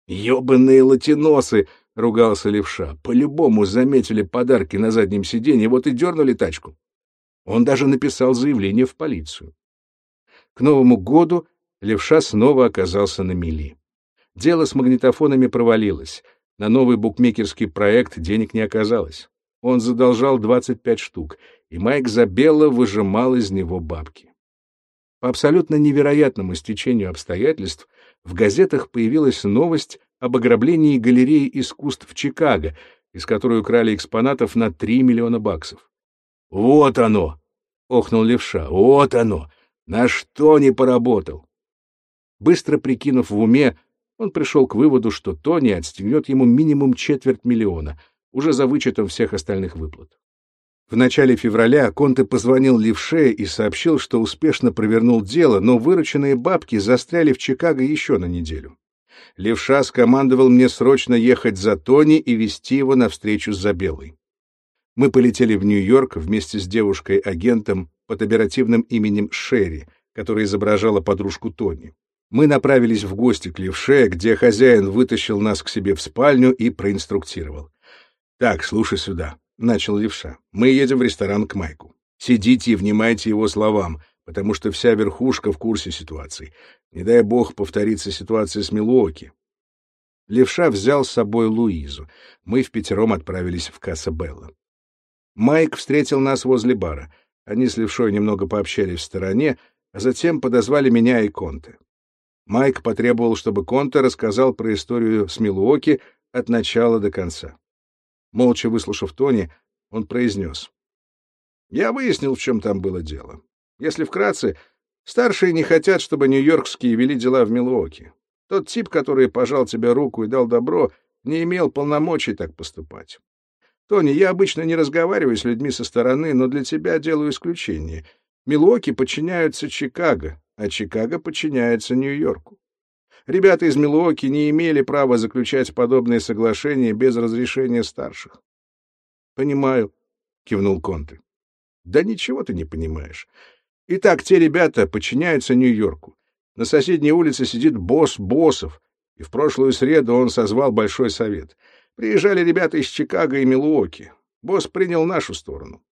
«Ёбаные латиносы!» — ругался левша. «По-любому заметили подарки на заднем сиденье, вот и дернули тачку». Он даже написал заявление в полицию. К Новому году левша снова оказался на мели. Дело с магнитофонами провалилось. На новый букмекерский проект денег не оказалось. Он задолжал 25 штук, и Майк Забелла выжимал из него бабки. По абсолютно невероятному стечению обстоятельств в газетах появилась новость об ограблении галереи искусств в Чикаго, из которой украли экспонатов на 3 миллиона баксов. «Вот оно!» — охнул левша. «Вот оно! На что не поработал!» Быстро прикинув в уме, он пришел к выводу, что Тони отстегнет ему минимум четверть миллиона, уже за вычетом всех остальных выплат. В начале февраля Конте позвонил Левше и сообщил, что успешно провернул дело, но вырученные бабки застряли в Чикаго еще на неделю. Левша скомандовал мне срочно ехать за Тони и вести его на встречу с Забелой. Мы полетели в Нью-Йорк вместе с девушкой-агентом под оперативным именем Шерри, которая изображала подружку Тони. Мы направились в гости к Левше, где хозяин вытащил нас к себе в спальню и проинструктировал. «Так, слушай сюда. — начал левша. «Мы едем в ресторан к Майку. Сидите и внимайте его словам, потому что вся верхушка в курсе ситуации. Не дай бог повторится ситуация с Милуоки». Левша взял с собой Луизу. Мы в пятером отправились в Касса-Белла. Майк встретил нас возле бара. Они с Левшой немного пообщались в стороне, а затем подозвали меня и Конте. Майк потребовал, чтобы Конте рассказал про историю с Милуоки от начала до конца. Молча выслушав Тони, он произнес. «Я выяснил, в чем там было дело. Если вкратце, старшие не хотят, чтобы нью-йоркские вели дела в Милуоке. Тот тип, который пожал тебе руку и дал добро, не имел полномочий так поступать. Тони, я обычно не разговариваю с людьми со стороны, но для тебя делаю исключение. Милуоки подчиняются Чикаго, а Чикаго подчиняется Нью-Йорку. Ребята из Милуоки не имели права заключать подобные соглашения без разрешения старших. — Понимаю, — кивнул Конте. — Да ничего ты не понимаешь. Итак, те ребята подчиняются Нью-Йорку. На соседней улице сидит босс боссов, и в прошлую среду он созвал большой совет. Приезжали ребята из Чикаго и Милуоки. Босс принял нашу сторону.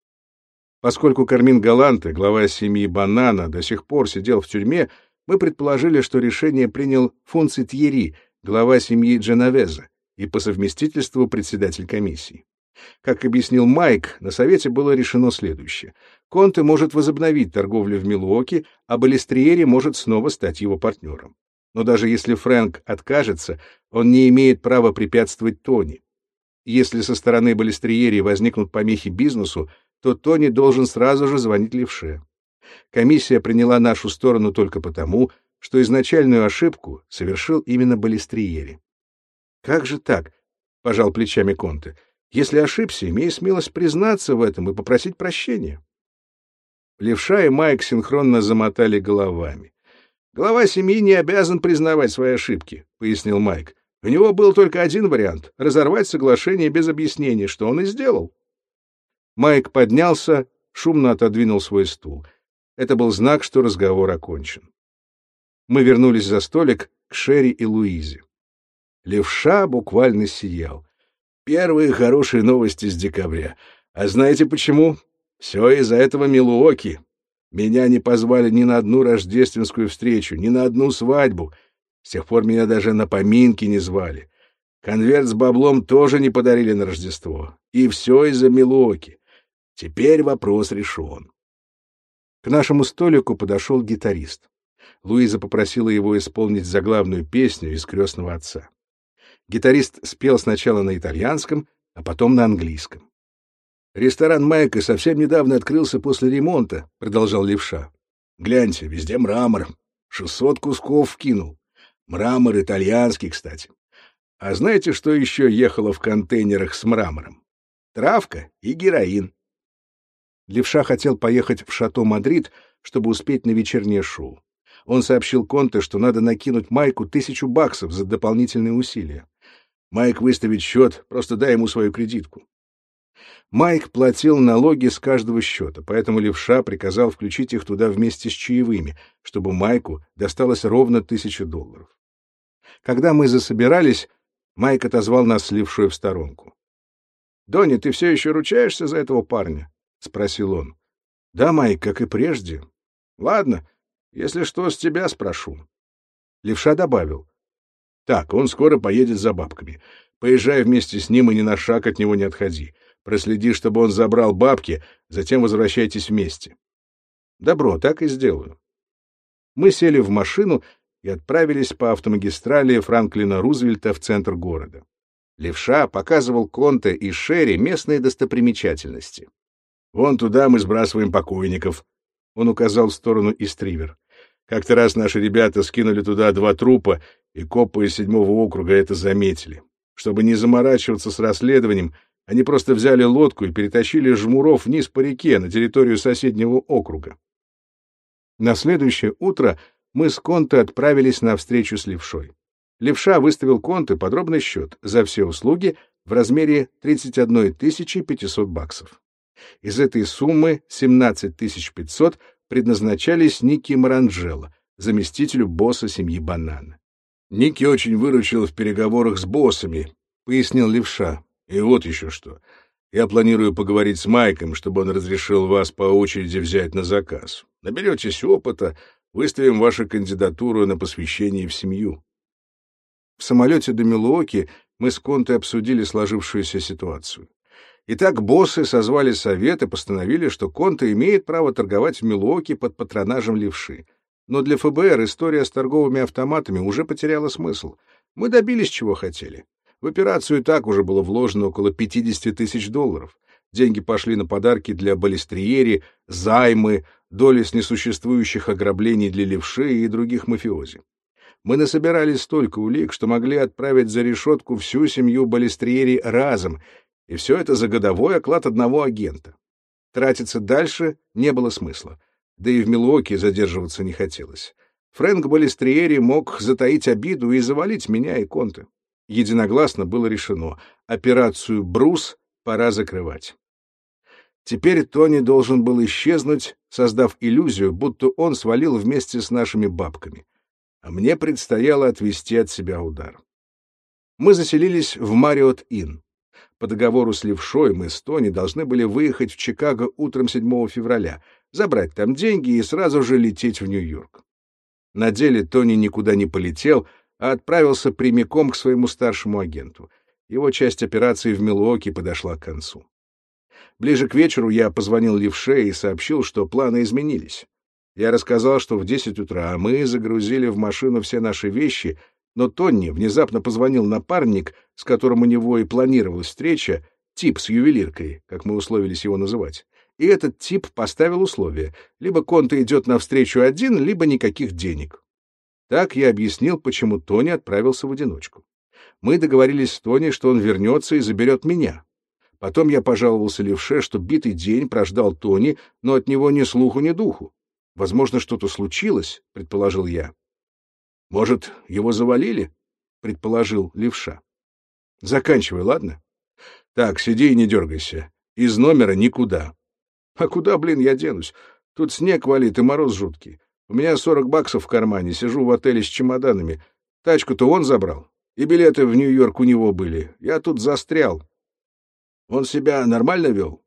Поскольку Кармин Галанте, глава семьи Банана, до сих пор сидел в тюрьме, мы предположили, что решение принял Фунци Тьери, глава семьи Дженовеза и по совместительству председатель комиссии. Как объяснил Майк, на совете было решено следующее. Конте может возобновить торговлю в Милуоке, а Балестриери может снова стать его партнером. Но даже если Фрэнк откажется, он не имеет права препятствовать Тони. Если со стороны Балестриери возникнут помехи бизнесу, то Тони должен сразу же звонить Левше. Комиссия приняла нашу сторону только потому, что изначальную ошибку совершил именно Балестриери. «Как же так?» — пожал плечами Конте. «Если ошибся, имей смелость признаться в этом и попросить прощения». Левша и Майк синхронно замотали головами. «Глава семьи не обязан признавать свои ошибки», — пояснил Майк. «У него был только один вариант — разорвать соглашение без объяснений, что он и сделал». Майк поднялся, шумно отодвинул свой стул. Это был знак, что разговор окончен. Мы вернулись за столик к Шерри и Луизе. Левша буквально сиял. Первые хорошие новости с декабря. А знаете почему? Все из-за этого Милуоки. Меня не позвали ни на одну рождественскую встречу, ни на одну свадьбу. С тех пор меня даже на поминки не звали. Конверт с баблом тоже не подарили на Рождество. И все из-за Милуоки. Теперь вопрос решен. К нашему столику подошел гитарист. Луиза попросила его исполнить заглавную песню из «Крестного отца». Гитарист спел сначала на итальянском, а потом на английском. «Ресторан Майка совсем недавно открылся после ремонта», — продолжал Левша. «Гляньте, везде мрамор. Шестьсот кусков вкинул. Мрамор итальянский, кстати. А знаете, что еще ехало в контейнерах с мрамором? Травка и героин. Левша хотел поехать в Шато Мадрид, чтобы успеть на вечернее шоу. Он сообщил Конте, что надо накинуть Майку тысячу баксов за дополнительные усилия. Майк выставит счет, просто дай ему свою кредитку. Майк платил налоги с каждого счета, поэтому Левша приказал включить их туда вместе с чаевыми, чтобы Майку досталось ровно тысяча долларов. Когда мы засобирались, Майк отозвал нас с левшой в сторонку. — Донни, ты все еще ручаешься за этого парня? — спросил он. — Да, Майк, как и прежде. — Ладно, если что, с тебя спрошу. Левша добавил. — Так, он скоро поедет за бабками. Поезжай вместе с ним и ни на шаг от него не отходи. Проследи, чтобы он забрал бабки, затем возвращайтесь вместе. — Добро, так и сделаю. Мы сели в машину и отправились по автомагистрали Франклина Рузвельта в центр города. Левша показывал Конте и Шерри местные достопримечательности. Вон туда мы сбрасываем покойников. Он указал в сторону Истривер. Как-то раз наши ребята скинули туда два трупа, и копы из седьмого округа это заметили. Чтобы не заморачиваться с расследованием, Они просто взяли лодку и перетащили жмуров вниз по реке на территорию соседнего округа. На следующее утро мы с Конте отправились на встречу с левшой. Левша выставил Конте подробный счет за все услуги в размере 31 500 баксов. Из этой суммы 17 500 предназначались Ники Маранджело, заместителю босса семьи Банана. «Ники очень выручил в переговорах с боссами», — пояснил Левша. «И вот еще что. Я планирую поговорить с Майком, чтобы он разрешил вас по очереди взять на заказ. Наберетесь опыта, выставим вашу кандидатуру на посвящение в семью». В самолете до Милуоки мы с Конте обсудили сложившуюся ситуацию. Итак, боссы созвали совет и постановили, что Конте имеет право торговать в Милуоке под патронажем левши. Но для ФБР история с торговыми автоматами уже потеряла смысл. Мы добились, чего хотели. В операцию так уже было вложено около 50 тысяч долларов. Деньги пошли на подарки для балестриери, займы, доли с несуществующих ограблений для левши и других мафиози. Мы насобирали столько улик, что могли отправить за решетку всю семью балестриери разом, и все это за годовой оклад одного агента. Тратиться дальше не было смысла. Да и в Милуоке задерживаться не хотелось. Фрэнк Балестриери мог затаить обиду и завалить меня и Конте. Единогласно было решено — операцию «Брус» пора закрывать. Теперь Тони должен был исчезнуть, создав иллюзию, будто он свалил вместе с нашими бабками. А мне предстояло отвести от себя удар. Мы заселились в Мариот Inn. По договору с Левшой мы с Тони должны были выехать в Чикаго утром 7 февраля, забрать там деньги и сразу же лететь в Нью-Йорк. На деле Тони никуда не полетел, а отправился прямиком к своему старшему агенту. Его часть операции в Милуоке подошла к концу. Ближе к вечеру я позвонил Левше и сообщил, что планы изменились. Я рассказал, что в 10 утра мы загрузили в машину все наши вещи — но Тонни внезапно позвонил напарник, с которым у него и планировалась встреча, тип с ювелиркой, как мы условились его называть. И этот тип поставил условие. Либо Конте идет навстречу один, либо никаких денег. Так я объяснил, почему Тони отправился в одиночку. Мы договорились с Тони, что он вернется и заберет меня. Потом я пожаловался Левше, что битый день прождал Тони, но от него ни слуху, ни духу. Возможно, что-то случилось, предположил я. Может, его завалили? предположил левша. Заканчивай, ладно? Так, сиди и не дергайся. Из номера никуда. А куда, блин, я денусь? Тут снег валит и мороз жуткий. У меня сорок баксов в кармане, сижу в отеле с чемоданами. Тачку-то он забрал. И билеты в Нью-Йорк у него были. Я тут застрял. Он себя нормально вел?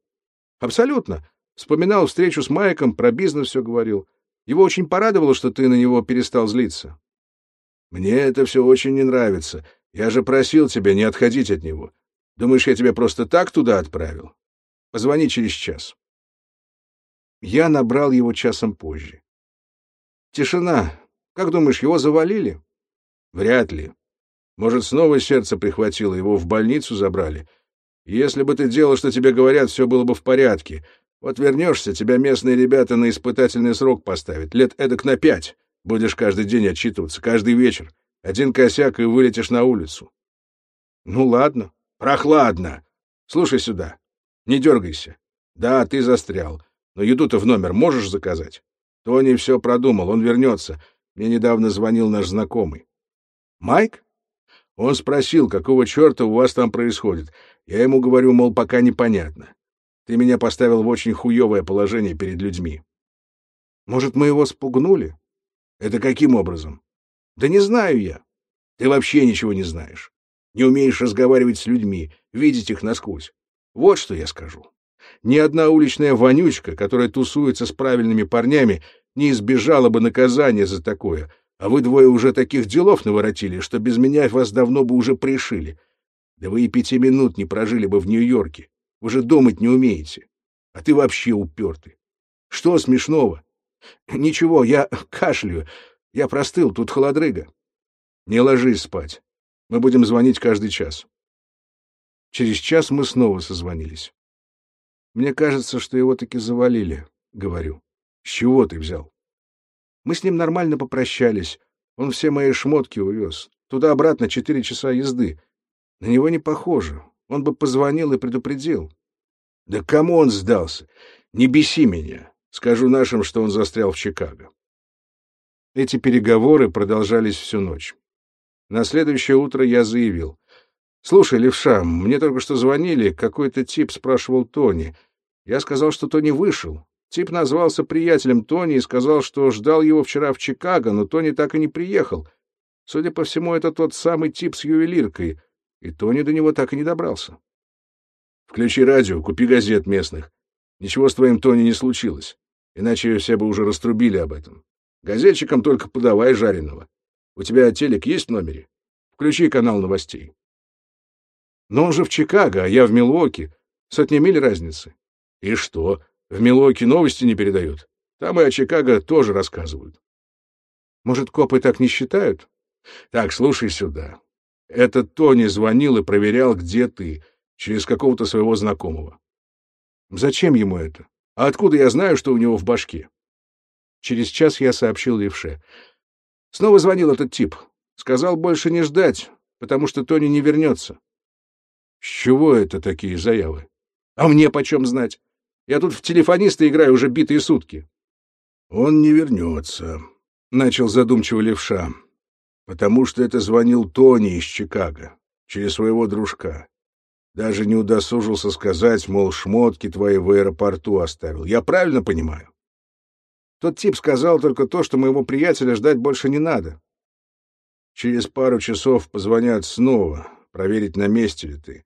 Абсолютно. Вспоминал встречу с Майком, про бизнес все говорил. Его очень порадовало, что ты на него перестал злиться. Мне это все очень не нравится. Я же просил тебя не отходить от него. Думаешь, я тебя просто так туда отправил? Позвони через час. Я набрал его часом позже. Тишина. Как думаешь, его завалили? Вряд ли. Может, снова сердце прихватило, его в больницу забрали. Если бы ты делал, что тебе говорят, все было бы в порядке. Вот вернешься, тебя местные ребята на испытательный срок поставят, лет эдак на пять. Будешь каждый день отчитываться, каждый вечер. Один косяк, и вылетишь на улицу. Ну, ладно. Прохладно. Слушай сюда. Не дергайся. Да, ты застрял. Но еду-то в номер можешь заказать? Тони все продумал, он вернется. Мне недавно звонил наш знакомый. Майк? Он спросил, какого черта у вас там происходит. Я ему говорю, мол, пока непонятно. Ты меня поставил в очень хуевое положение перед людьми. Может, мы его спугнули? Это каким образом? Да не знаю я. Ты вообще ничего не знаешь. Не умеешь разговаривать с людьми, видеть их насквозь. Вот что я скажу. Ни одна уличная вонючка, которая тусуется с правильными парнями, не избежала бы наказания за такое, а вы двое уже таких делов наворотили, что без меня вас давно бы уже пришили. Да вы и пяти минут не прожили бы в Нью-Йорке. Вы же думать не умеете. А ты вообще упертый. Что смешного? Ничего, я кашляю. Я простыл, тут холодрыга. Не ложись спать. Мы будем звонить каждый час. Через час мы снова созвонились. Мне кажется, что его таки завалили, говорю. С чего ты взял? Мы с ним нормально попрощались. Он все мои шмотки увез. Туда-обратно четыре часа езды. На него не похоже. Он бы позвонил и предупредил. Да кому он сдался? Не беси меня. Скажу нашим, что он застрял в Чикаго. Эти переговоры продолжались всю ночь. На следующее утро я заявил. «Слушай, левша, мне только что звонили, какой-то тип спрашивал Тони. Я сказал, что Тони вышел. Тип назвался приятелем Тони и сказал, что ждал его вчера в Чикаго, но Тони так и не приехал. Судя по всему, это тот самый тип с ювелиркой, и Тони до него так и не добрался. Включи радио, купи газет местных. Ничего с твоим Тони не случилось, иначе все бы уже раструбили об этом. Газетчикам только подавай жареного. У тебя телек есть в номере? Включи канал новостей. Но он же в Чикаго, а я в Милуоке. Сотни миль разницы. И что? В Милуоке новости не передают? Там и о Чикаго тоже рассказывают. Может, копы так не считают? Так, слушай сюда. Этот Тони звонил и проверял, где ты, через какого-то своего знакомого. Зачем ему это? А откуда я знаю, что у него в башке? Через час я сообщил Левше. Снова звонил этот тип. Сказал больше не ждать, потому что Тони не вернется. С чего это такие заявы? А мне почем знать? Я тут в телефониста играю уже битые сутки. Он не вернется, — начал задумчиво левша, — потому что это звонил Тони из Чикаго, через своего дружка. Даже не удосужился сказать, мол, шмотки твои в аэропорту оставил. Я правильно понимаю? Тот тип сказал только то, что моего приятеля ждать больше не надо. Через пару часов позвонят снова, проверить, на месте ли ты.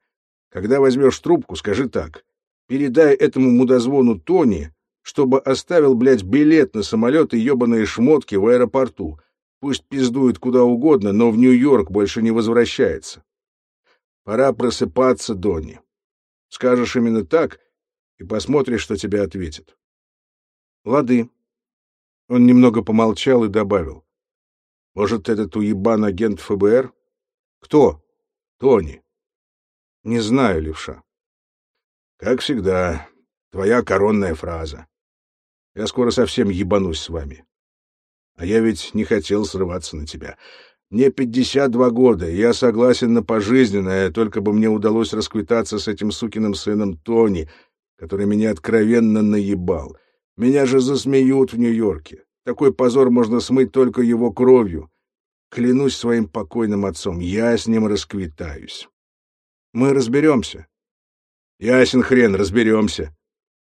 Когда возьмешь трубку, скажи так. Передай этому мудозвону Тони, чтобы оставил, блядь, билет на самолет и ебаные шмотки в аэропорту. Пусть пиздует куда угодно, но в Нью-Йорк больше не возвращается. Пора просыпаться, Донни. Скажешь именно так, и посмотришь, что тебе ответит. Лады. Он немного помолчал и добавил. Может, этот уебан агент ФБР? Кто? Тони. Не знаю, левша. Как всегда, твоя коронная фраза. Я скоро совсем ебанусь с вами. А я ведь не хотел срываться на тебя. Мне 52 года, и я согласен на пожизненное, только бы мне удалось расквитаться с этим сукиным сыном Тони, который меня откровенно наебал. Меня же засмеют в Нью-Йорке. Такой позор можно смыть только его кровью. Клянусь своим покойным отцом, я с ним расквитаюсь. Мы разберемся. Ясен хрен, разберемся.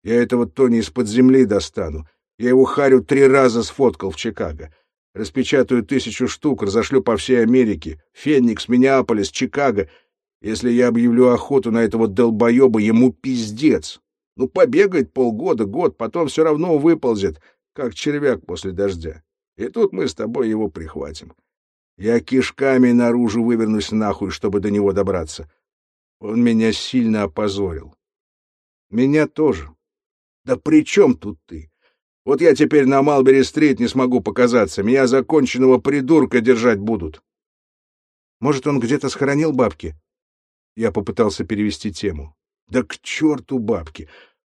Я этого Тони из-под земли достану. Я его харю три раза сфоткал в Чикаго. Распечатаю тысячу штук, разошлю по всей Америке. Феникс, Миннеаполис, Чикаго. Если я объявлю охоту на этого долбоеба, ему пиздец. Ну, побегает полгода, год, потом все равно выползет, как червяк после дождя. И тут мы с тобой его прихватим. Я кишками наружу вывернусь нахуй, чтобы до него добраться. Он меня сильно опозорил. Меня тоже. Да при чем тут ты? Вот я теперь на Малбери-стрит не смогу показаться. Меня законченного придурка держать будут. Может, он где-то схоронил бабки? Я попытался перевести тему. Да к черту бабки!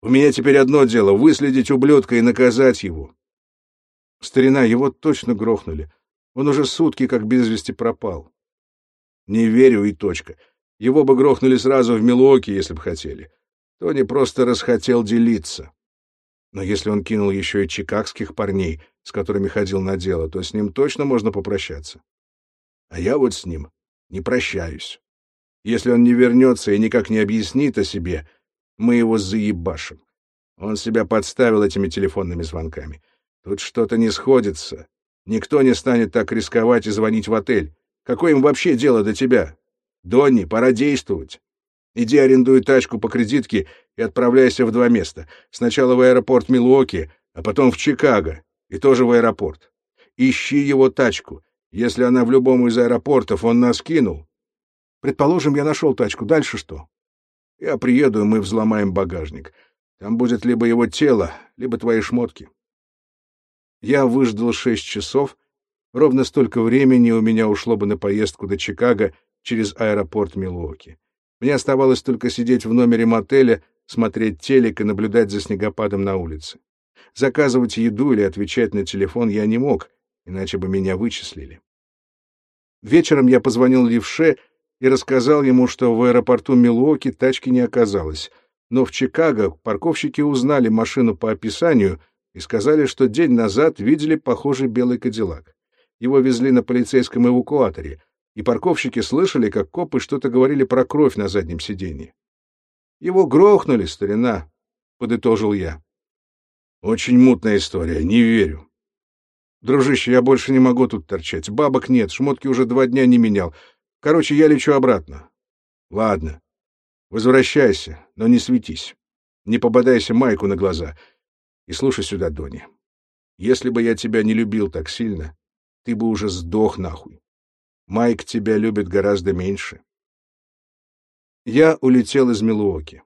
У меня теперь одно дело — выследить ублюдка и наказать его. Старина, его точно грохнули. Он уже сутки как без вести пропал. Не верю и точка. Его бы грохнули сразу в Милуоке, если бы хотели. Тони просто расхотел делиться. Но если он кинул еще и чикагских парней, с которыми ходил на дело, то с ним точно можно попрощаться. А я вот с ним не прощаюсь. Если он не вернется и никак не объяснит о себе, мы его заебашим. Он себя подставил этими телефонными звонками. Тут что-то не сходится. Никто не станет так рисковать и звонить в отель. Какое им вообще дело до тебя? Донни, пора действовать. Иди арендуй тачку по кредитке и отправляйся в два места. Сначала в аэропорт Милуоки, а потом в Чикаго. И тоже в аэропорт. Ищи его тачку. Если она в любом из аэропортов, он нас кинул. Предположим, я нашел тачку. Дальше что? Я приеду, и мы взломаем багажник. Там будет либо его тело, либо твои шмотки. Я выждал шесть часов. Ровно столько времени у меня ушло бы на поездку до Чикаго через аэропорт Милуоки. Мне оставалось только сидеть в номере мотеля, смотреть телек и наблюдать за снегопадом на улице. Заказывать еду или отвечать на телефон я не мог, иначе бы меня вычислили. Вечером я позвонил Левше и рассказал ему, что в аэропорту Милуоки тачки не оказалось, но в Чикаго парковщики узнали машину по описанию и сказали, что день назад видели похожий белый кадиллак. Его везли на полицейском эвакуаторе, и парковщики слышали, как копы что-то говорили про кровь на заднем сиденье. «Его грохнули, старина», — подытожил я. «Очень мутная история, не верю». «Дружище, я больше не могу тут торчать. Бабок нет, шмотки уже два дня не менял. Короче, я лечу обратно». «Ладно. Возвращайся, но не светись. Не попадайся Майку на глаза. И слушай сюда, Дони. Если бы я тебя не любил так сильно, ты бы уже сдох нахуй. Майк тебя любит гораздо меньше. Я улетел из Милуоки.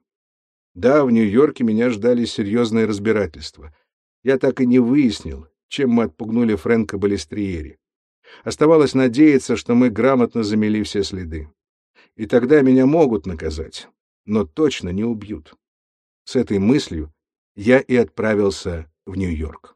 Да, в Нью-Йорке меня ждали серьезные разбирательства. Я так и не выяснил, чем мы отпугнули Фрэнка Балестриери. Оставалось надеяться, что мы грамотно замели все следы. И тогда меня могут наказать, но точно не убьют. С этой мыслью я и отправился в Нью-Йорк.